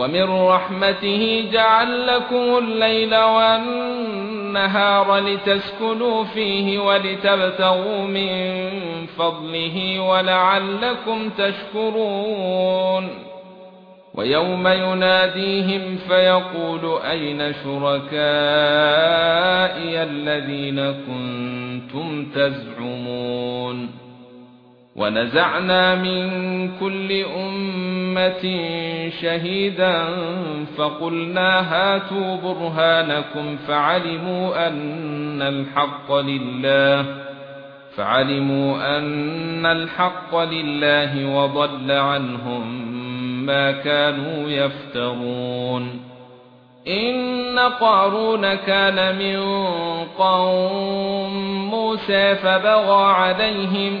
ومن رحمته جعل لكم الليل والنهار لتسكنوا فيه ولتبتغوا من فضله ولعلكم تشكرون. ويوم يناديهم فيقول أين شركائي الذين كنتم تزعمون؟ ونزعنا من كل أمة شهيدا فقلنا هاتوا برهانكم فعلموا أن الحق لله فعلموا أن الحق لله وضل عنهم ما كانوا يفترون إن قارون كان من قوم موسى فبغى عليهم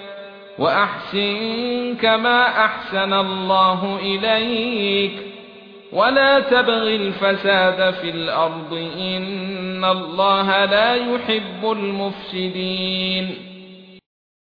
وأحسن كما أحسن الله إليك ولا تبغ الفساد في الأرض إن الله لا يحب المفسدين